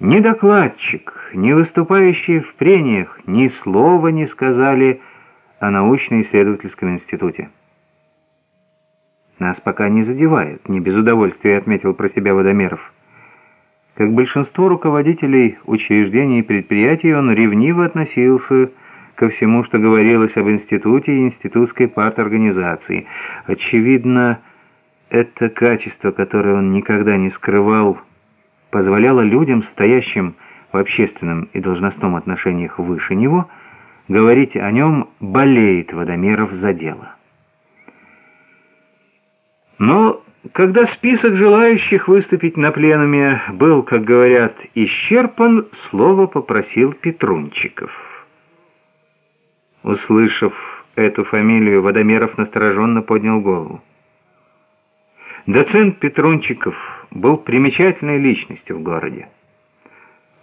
Ни докладчик, ни выступающие в прениях ни слова не сказали о научно-исследовательском институте. «Нас пока не задевает», — не без удовольствия отметил про себя Водомеров. Как большинство руководителей учреждений и предприятий, он ревниво относился ко всему, что говорилось об институте и институтской парторганизации. Очевидно, это качество, которое он никогда не скрывал, позволяло людям, стоящим в общественном и должностном отношениях выше него, говорить о нем «болеет Водомеров за дело». Но когда список желающих выступить на пленуме был, как говорят, исчерпан, слово попросил Петрунчиков. Услышав эту фамилию, Водомеров настороженно поднял голову. Доцент Петрунчиков был примечательной личностью в городе.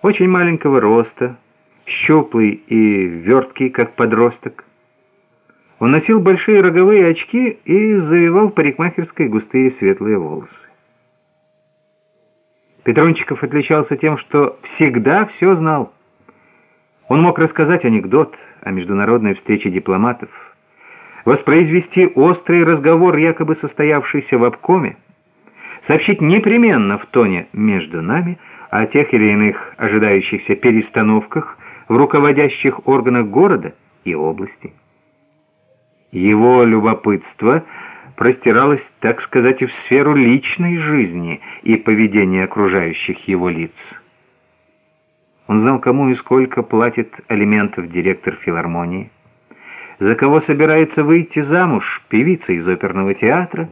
Очень маленького роста, щуплый и верткий, как подросток. Он носил большие роговые очки и завивал парикмахерской густые светлые волосы. Петрунчиков отличался тем, что всегда все знал. Он мог рассказать анекдот о международной встрече дипломатов, воспроизвести острый разговор, якобы состоявшийся в обкоме, сообщить непременно в тоне «между нами» о тех или иных ожидающихся перестановках в руководящих органах города и области. Его любопытство простиралось, так сказать, в сферу личной жизни и поведения окружающих его лиц. Он знал, кому и сколько платит алиментов директор филармонии, за кого собирается выйти замуж певица из оперного театра,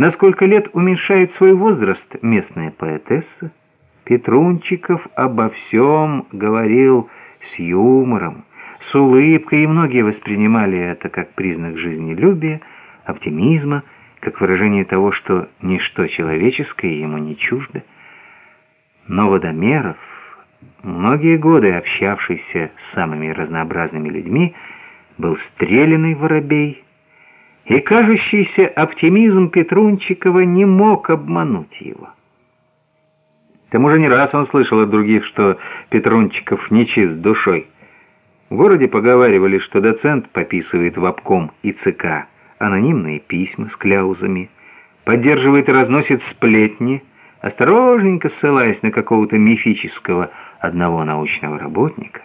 на сколько лет уменьшает свой возраст местная поэтесса. Петрунчиков обо всем говорил с юмором, с улыбкой, и многие воспринимали это как признак жизнелюбия, оптимизма, как выражение того, что ничто человеческое ему не чуждо. Но Водомеров, многие годы общавшийся с самыми разнообразными людьми, был стрелянный воробей, и кажущийся оптимизм Петрунчикова не мог обмануть его. К тому же не раз он слышал от других, что Петрунчиков нечист душой. В городе поговаривали, что доцент пописывает в обком и ЦК анонимные письма с кляузами, поддерживает и разносит сплетни, осторожненько ссылаясь на какого-то мифического одного научного работника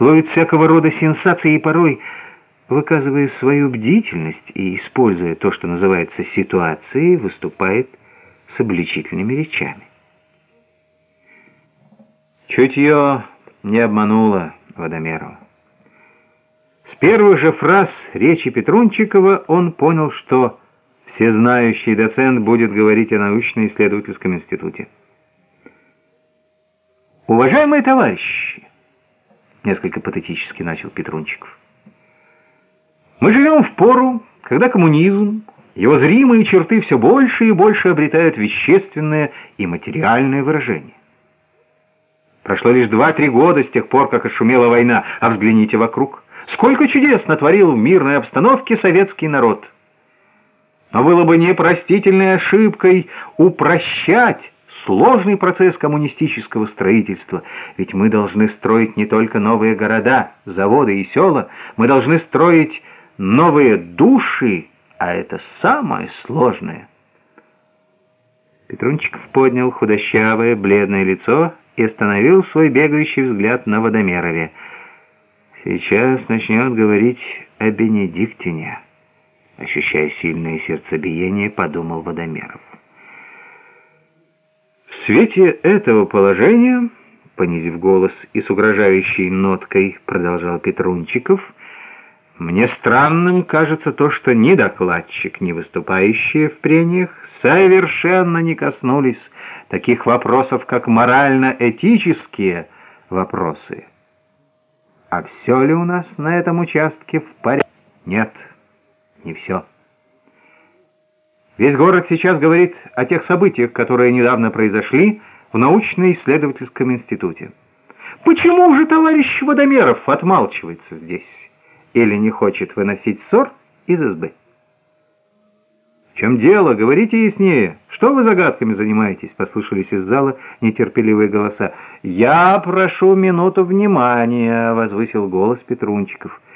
ловит всякого рода сенсации и порой, выказывая свою бдительность и используя то, что называется ситуацией, выступает с обличительными речами. Чутье не обмануло Водомерова. С первых же фраз речи Петрунчикова он понял, что всезнающий доцент будет говорить о научно-исследовательском институте. «Уважаемые товарищи!» несколько патетически начал Петрунчиков. Мы живем в пору, когда коммунизм, его зримые черты все больше и больше обретают вещественное и материальное выражение. Прошло лишь два-три года с тех пор, как ошумела война, а взгляните вокруг. Сколько чудес натворил в мирной обстановке советский народ. Но было бы непростительной ошибкой упрощать сложный процесс коммунистического строительства, ведь мы должны строить не только новые города, заводы и села, мы должны строить новые души, а это самое сложное. Петрунчиков поднял худощавое, бледное лицо и остановил свой бегающий взгляд на Водомерове. Сейчас начнет говорить о Бенедиктине. Ощущая сильное сердцебиение, подумал Водомеров свете этого положения, понизив голос и с угрожающей ноткой, продолжал Петрунчиков, мне странным кажется то, что ни докладчик, ни выступающие в прениях совершенно не коснулись таких вопросов, как морально-этические вопросы. А все ли у нас на этом участке в порядке? Нет, не все. Весь город сейчас говорит о тех событиях, которые недавно произошли в научно-исследовательском институте. Почему же товарищ Водомеров отмалчивается здесь? Или не хочет выносить ссор из избы? чем дело? Говорите яснее. Что вы загадками занимаетесь?» — послышались из зала нетерпеливые голоса. «Я прошу минуту внимания», — возвысил голос Петрунчиков.